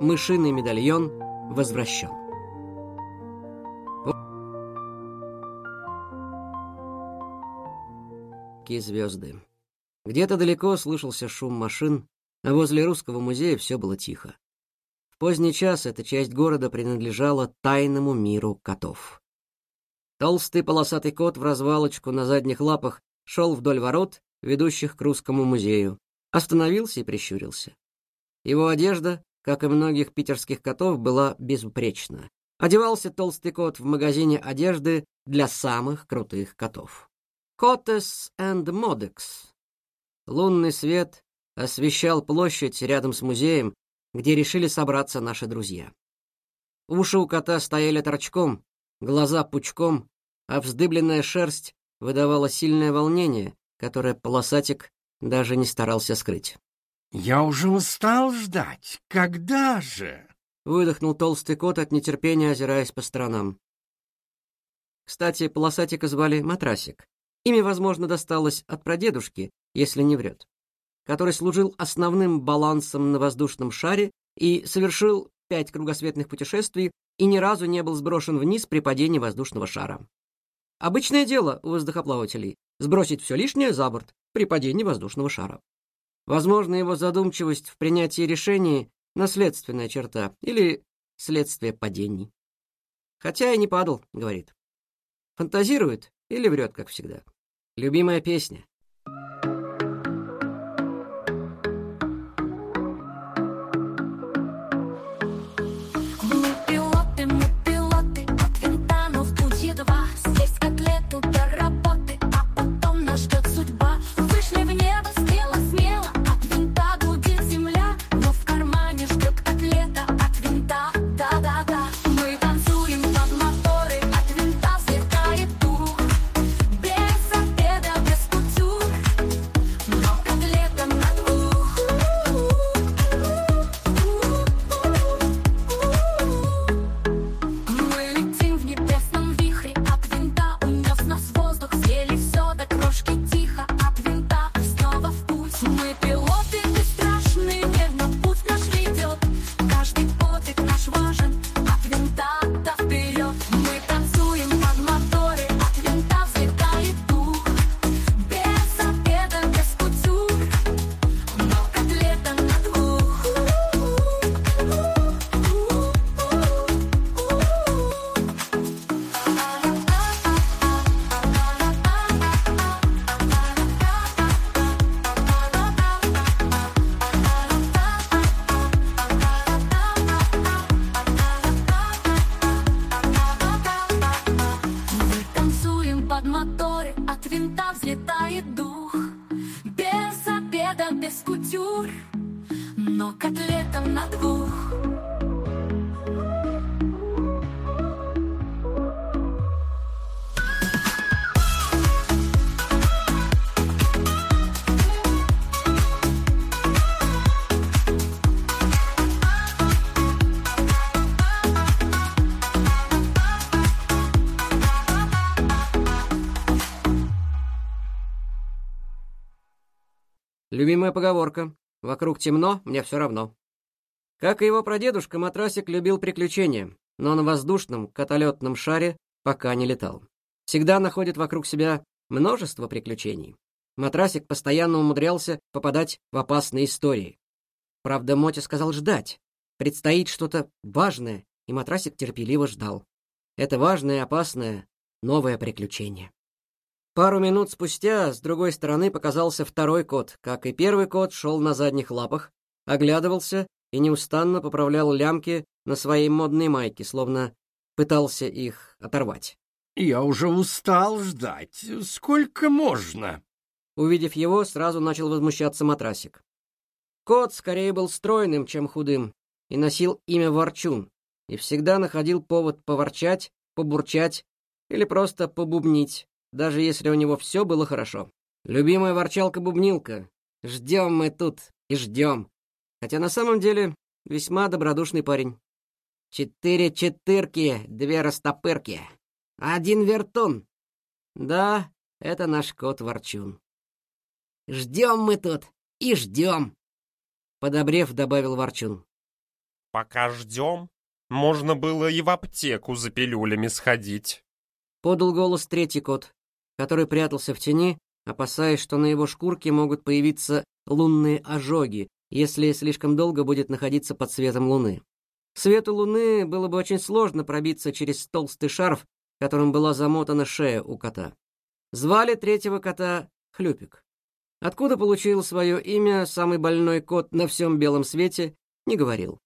мышиный медальон возвращен. Звезды. Где-то далеко слышался шум машин, а возле русского музея все было тихо. В поздний час эта часть города принадлежала тайному миру котов. Толстый полосатый кот в развалочку на задних лапах шел вдоль ворот, ведущих к русскому музею, остановился и прищурился. Его одежда, как и многих питерских котов, была безупречна. Одевался толстый кот в магазине одежды для самых крутых котов. Cottes and Modex. Лунный свет освещал площадь рядом с музеем, где решили собраться наши друзья. Уши у кота стояли торчком, глаза пучком, а вздыбленная шерсть выдавала сильное волнение, которое полосатик даже не старался скрыть. «Я уже устал ждать. Когда же?» — выдохнул толстый кот от нетерпения, озираясь по сторонам. Кстати, полосатика звали Матрасик. Имя, возможно, досталось от прадедушки, если не врет, который служил основным балансом на воздушном шаре и совершил пять кругосветных путешествий и ни разу не был сброшен вниз при падении воздушного шара. Обычное дело у воздухоплавателей — сбросить все лишнее за борт при падении воздушного шара. Возможно, его задумчивость в принятии решений — наследственная черта или следствие падений. Хотя и не падал, говорит. Фантазирует или врет, как всегда. Любимая песня. моторе от винта взлетает дух. Без обеда, без кутюр, но котлетом на двух. Любимая поговорка «Вокруг темно, мне все равно». Как и его прадедушка, Матрасик любил приключения, но на воздушном каталетном шаре пока не летал. Всегда находит вокруг себя множество приключений. Матрасик постоянно умудрялся попадать в опасные истории. Правда, Мотя сказал ждать. Предстоит что-то важное, и Матрасик терпеливо ждал. Это важное опасное новое приключение. Пару минут спустя с другой стороны показался второй кот. Как и первый кот, шел на задних лапах, оглядывался и неустанно поправлял лямки на своей модной майке, словно пытался их оторвать. «Я уже устал ждать. Сколько можно?» Увидев его, сразу начал возмущаться матрасик. Кот скорее был стройным, чем худым, и носил имя Ворчун, и всегда находил повод поворчать, побурчать или просто побубнить даже если у него все было хорошо. Любимая ворчалка-бубнилка. Ждем мы тут и ждем. Хотя на самом деле весьма добродушный парень. Четыре четырки, две растопырки. Один вертун. Да, это наш кот-ворчун. Ждем мы тут и ждем. Подобрев, добавил ворчун. пока ждем, можно было и в аптеку за пилюлями сходить. Подал голос третий кот, который прятался в тени, опасаясь, что на его шкурке могут появиться лунные ожоги, если слишком долго будет находиться под светом луны. Свету луны было бы очень сложно пробиться через толстый шарф, которым была замотана шея у кота. Звали третьего кота Хлюпик. Откуда получил свое имя самый больной кот на всем белом свете, не говорил.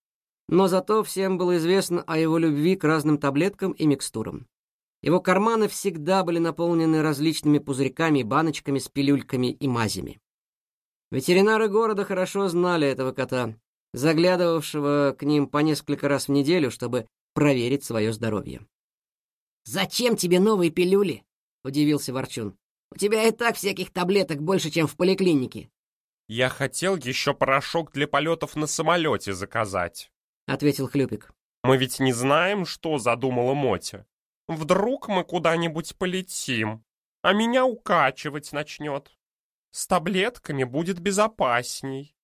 Но зато всем было известно о его любви к разным таблеткам и микстурам. Его карманы всегда были наполнены различными пузырьками, баночками с пилюльками и мазями. Ветеринары города хорошо знали этого кота, заглядывавшего к ним по несколько раз в неделю, чтобы проверить свое здоровье. «Зачем тебе новые пилюли?» — удивился Ворчун. «У тебя и так всяких таблеток больше, чем в поликлинике». «Я хотел еще порошок для полетов на самолете заказать», — ответил Хлюпик. «Мы ведь не знаем, что задумала Мотя. Вдруг мы куда-нибудь полетим, а меня укачивать начнет. С таблетками будет безопасней».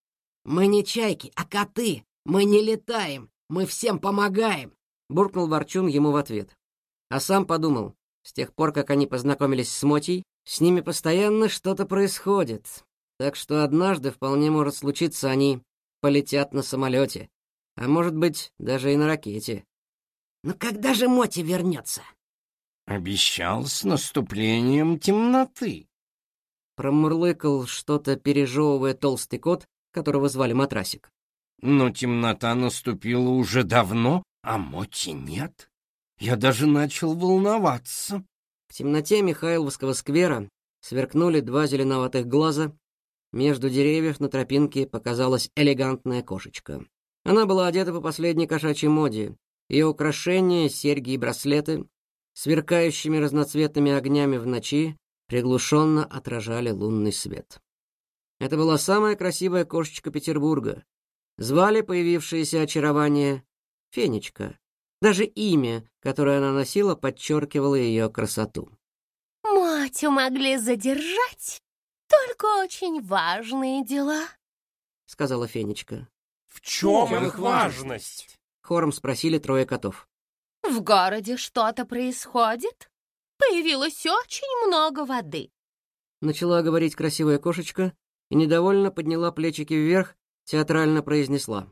«Мы не чайки, а коты. Мы не летаем. Мы всем помогаем», — буркнул Ворчун ему в ответ. А сам подумал, с тех пор, как они познакомились с Мотей, с ними постоянно что-то происходит. Так что однажды вполне может случиться, они полетят на самолете. А может быть, даже и на ракете. «Но когда же Моти вернется?» «Обещал с наступлением темноты», Промурлыкал что-то, пережевывая толстый кот, которого звали Матрасик. «Но темнота наступила уже давно, а Моти нет. Я даже начал волноваться». В темноте Михайловского сквера сверкнули два зеленоватых глаза. Между деревьев на тропинке показалась элегантная кошечка. Она была одета по последней кошачьей моде. Ее украшения, серьги и браслеты, сверкающими разноцветными огнями в ночи, приглушенно отражали лунный свет. Это была самая красивая кошечка Петербурга. Звали появившееся очарование Фенечка. Даже имя, которое она носила, подчеркивало ее красоту. «Матю могли задержать, только очень важные дела», — сказала Фенечка. «В чем их важность?» — хором спросили трое котов. «В городе что-то происходит?» Появилось очень много воды. Начала говорить красивая кошечка и недовольно подняла плечики вверх, театрально произнесла.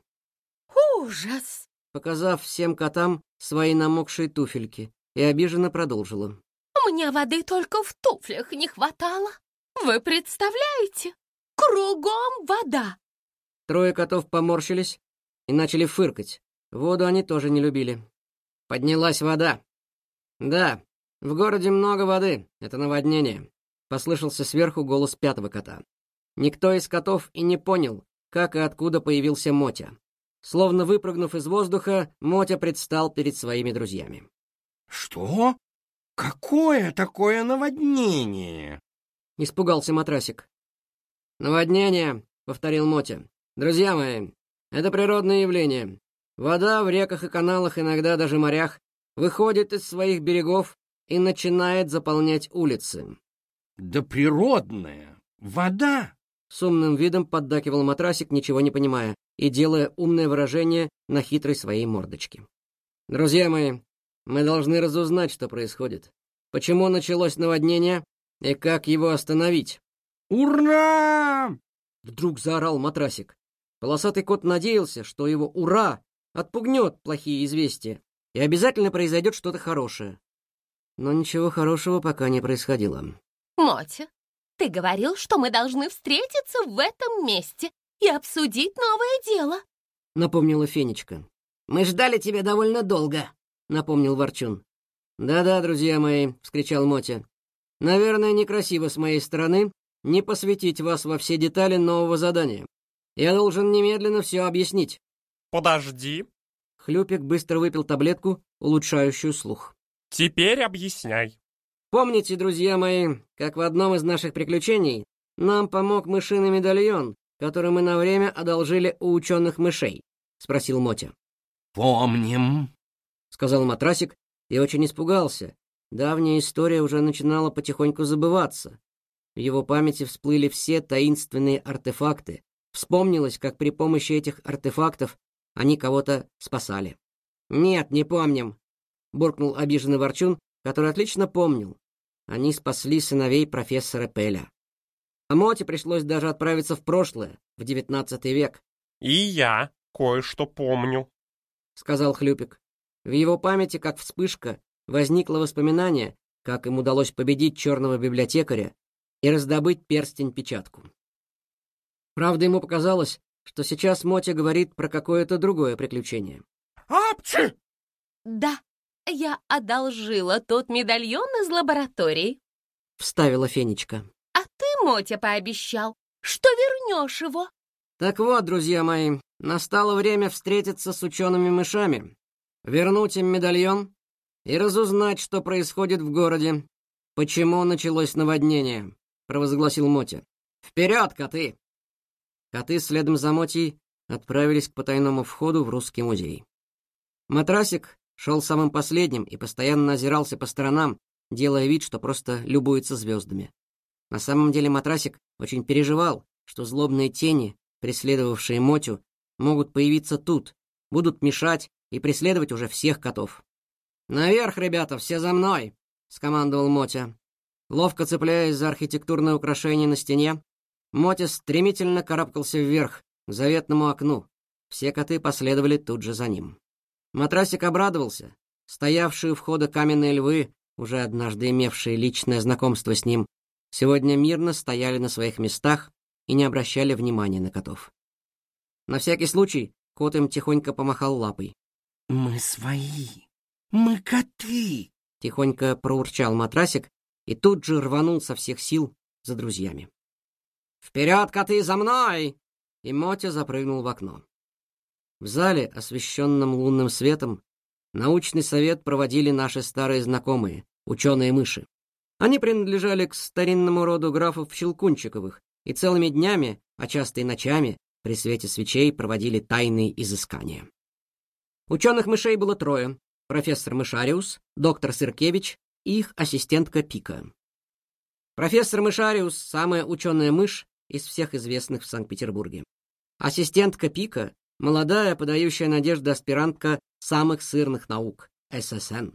Ужас! Показав всем котам свои намокшие туфельки, и обиженно продолжила. Мне воды только в туфлях не хватало. Вы представляете? Кругом вода. Трое котов поморщились и начали фыркать. Воду они тоже не любили. Поднялась вода. Да, «В городе много воды. Это наводнение», — послышался сверху голос пятого кота. Никто из котов и не понял, как и откуда появился Мотя. Словно выпрыгнув из воздуха, Мотя предстал перед своими друзьями. «Что? Какое такое наводнение?» — испугался Матрасик. «Наводнение», — повторил Мотя. «Друзья мои, это природное явление. Вода в реках и каналах, иногда даже морях, выходит из своих берегов и начинает заполнять улицы. «Да природная! Вода!» С умным видом поддакивал матрасик, ничего не понимая, и делая умное выражение на хитрой своей мордочке. «Друзья мои, мы должны разузнать, что происходит. Почему началось наводнение и как его остановить?» «Ура!» — вдруг заорал матрасик. Полосатый кот надеялся, что его «ура» отпугнет плохие известия, и обязательно произойдет что-то хорошее. Но ничего хорошего пока не происходило. Мотя, ты говорил, что мы должны встретиться в этом месте и обсудить новое дело. Напомнила Фенечка. Мы ждали тебя довольно долго, напомнил Ворчун. Да-да, друзья мои, вскричал Мотя. Наверное, некрасиво с моей стороны не посвятить вас во все детали нового задания. Я должен немедленно все объяснить. Подожди. Хлюпик быстро выпил таблетку, улучшающую слух. Теперь объясняй. Помните, друзья мои, как в одном из наших приключений нам помог мышиный медальон, который мы на время одолжили у ученых мышей? Спросил Мотя. Помним, сказал матрасик и очень испугался. Давняя история уже начинала потихоньку забываться. В его памяти всплыли все таинственные артефакты. Вспомнилось, как при помощи этих артефактов они кого-то спасали. «Нет, не помним», — буркнул обиженный Ворчун, который отлично помнил. Они спасли сыновей профессора Пеля. А Моте пришлось даже отправиться в прошлое, в девятнадцатый век. «И я кое-что помню», — сказал Хлюпик. В его памяти, как вспышка, возникло воспоминание, как им удалось победить черного библиотекаря и раздобыть перстень-печатку. Правда, ему показалось, что сейчас Мотя говорит про какое-то другое приключение. «Апчи!» «Да, я одолжила тот медальон из лаборатории», — вставила Фенечка. «А ты, Мотя, пообещал, что вернешь его». Так вот, друзья мои, настало время встретиться с учеными-мышами, вернуть им медальон и разузнать, что происходит в городе, почему началось наводнение, — провозгласил Мотя. «Вперед, коты!» Коты следом за Мотей отправились к потайному входу в русский музей. Матрасик шел самым последним и постоянно озирался по сторонам, делая вид, что просто любуется звездами. На самом деле Матрасик очень переживал, что злобные тени, преследовавшие Мотю, могут появиться тут, будут мешать и преследовать уже всех котов. «Наверх, ребята, все за мной!» — скомандовал Мотя. Ловко цепляясь за архитектурное украшение на стене, Мотя стремительно карабкался вверх, к заветному окну. Все коты последовали тут же за ним. Матрасик обрадовался. Стоявшие у входа каменные львы, уже однажды имевшие личное знакомство с ним, сегодня мирно стояли на своих местах и не обращали внимания на котов. На всякий случай кот им тихонько помахал лапой. «Мы свои! Мы коты!» — тихонько проурчал матрасик и тут же рванул со всех сил за друзьями. «Вперед, коты, за мной!» И Мотя запрыгнул в окно. В зале, освещенном лунным светом, научный совет проводили наши старые знакомые, ученые-мыши. Они принадлежали к старинному роду графов Щелкунчиковых и целыми днями, а часто и ночами, при свете свечей проводили тайные изыскания. Ученых мышей было трое — профессор Мышариус, доктор Сыркевич и их ассистентка Пика. Профессор Мышариус — самая ученая мышь, из всех известных в Санкт-Петербурге. Ассистентка Пика — молодая, подающая надежды аспирантка самых сырных наук, ССН.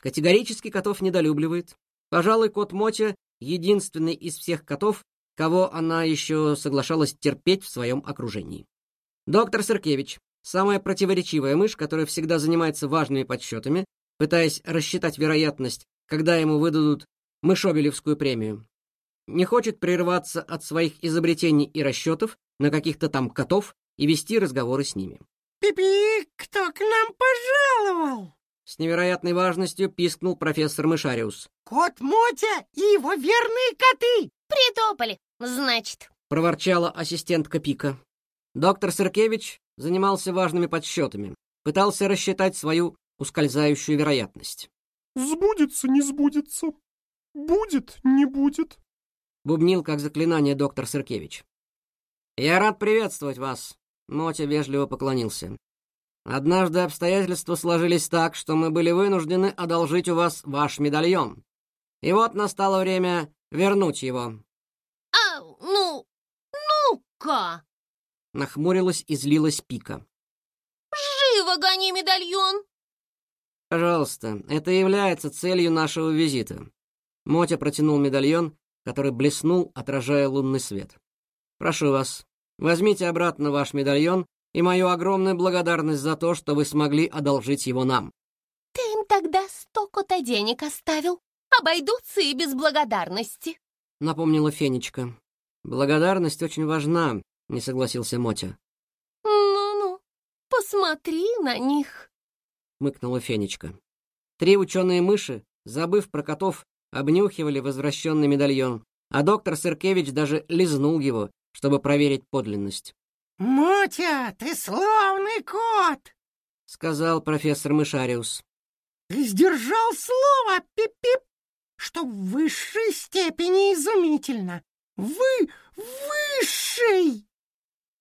Категорически котов недолюбливает. Пожалуй, кот Мотя — единственный из всех котов, кого она еще соглашалась терпеть в своем окружении. Доктор Сыркевич — самая противоречивая мышь, которая всегда занимается важными подсчетами, пытаясь рассчитать вероятность, когда ему выдадут Мышобелевскую премию не хочет прерваться от своих изобретений и расчетов на каких-то там котов и вести разговоры с ними. «Пипи, кто к нам пожаловал?» С невероятной важностью пискнул профессор Мышариус. «Кот Мотя и его верные коты!» «Притопали, значит!» — проворчала ассистентка Пика. Доктор Сыркевич занимался важными подсчетами, пытался рассчитать свою ускользающую вероятность. «Сбудется, не сбудется. Будет, не будет. — бубнил как заклинание доктор Сыркевич. «Я рад приветствовать вас», — Мотя вежливо поклонился. «Однажды обстоятельства сложились так, что мы были вынуждены одолжить у вас ваш медальон. И вот настало время вернуть его». «А, ну, ну-ка!» — нахмурилась и злилась Пика. «Живо гони медальон!» «Пожалуйста, это является целью нашего визита». Мотя протянул медальон, который блеснул, отражая лунный свет. «Прошу вас, возьмите обратно ваш медальон и мою огромную благодарность за то, что вы смогли одолжить его нам». «Ты им тогда столько-то денег оставил. Обойдутся и без благодарности», — напомнила Фенечка. «Благодарность очень важна», — не согласился Мотя. «Ну-ну, посмотри на них», — мыкнула Фенечка. Три ученые-мыши, забыв про котов, обнюхивали возвращенный медальон, а доктор Сыркевич даже лизнул его, чтобы проверить подлинность. «Мотя, ты славный кот!» — сказал профессор Мышариус. «Ты сдержал слово, пип-пип, что в высшей степени изумительно. Вы высший!»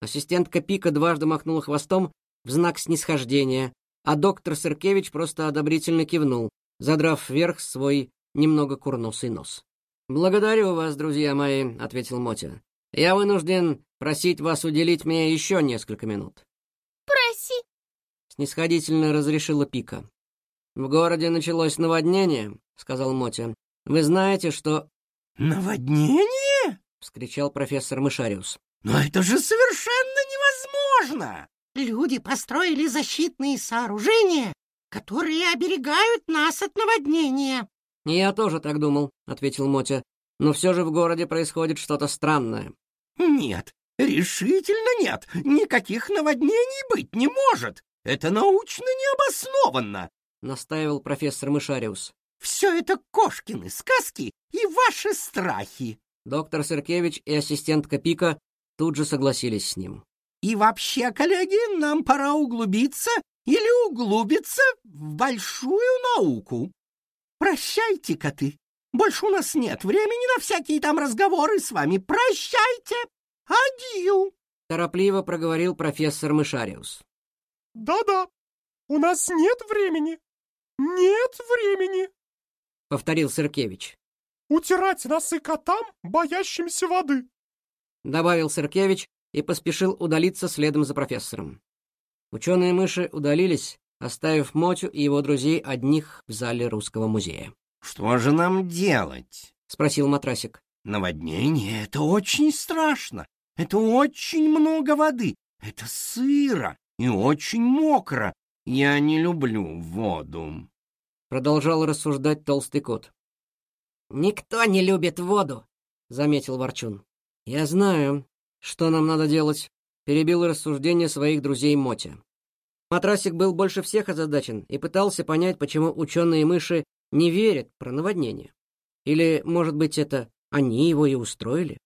Ассистентка Пика дважды махнула хвостом в знак снисхождения, а доктор Сыркевич просто одобрительно кивнул, задрав вверх свой немного курносый нос. «Благодарю вас, друзья мои», — ответил Мотя. «Я вынужден просить вас уделить мне еще несколько минут». «Проси, снисходительно разрешила Пика. «В городе началось наводнение», — сказал Мотя. «Вы знаете, что...» «Наводнение?» — вскричал профессор Мышариус. «Но это же совершенно невозможно!» Люди построили защитные сооружения, которые оберегают нас от наводнения. «Я тоже так думал», — ответил Мотя. «Но все же в городе происходит что-то странное». «Нет, решительно нет. Никаких наводнений быть не может. Это научно необоснованно», — настаивал профессор Мышариус. «Все это кошкины сказки и ваши страхи». Доктор Сыркевич и ассистентка Пика тут же согласились с ним. «И вообще, коллеги, нам пора углубиться или углубиться в большую науку. Прощайте, коты. Больше у нас нет времени на всякие там разговоры с вами. Прощайте. Адью. Торопливо проговорил профессор Мышариус. Да-да, у нас нет времени. Нет времени. Повторил Сыркевич. Утирать носы котам, боящимся воды. Добавил Сыркевич и поспешил удалиться следом за профессором. Ученые-мыши удалились, оставив Мотю и его друзей одних в зале Русского музея. «Что же нам делать?» — спросил Матрасик. «Наводнение — это очень страшно. Это очень много воды. Это сыро и очень мокро. Я не люблю воду». Продолжал рассуждать толстый кот. «Никто не любит воду», — заметил Ворчун. «Я знаю, что нам надо делать», — перебил рассуждение своих друзей Мотя. Матрасик был больше всех озадачен и пытался понять, почему ученые-мыши не верят про наводнение. Или, может быть, это они его и устроили?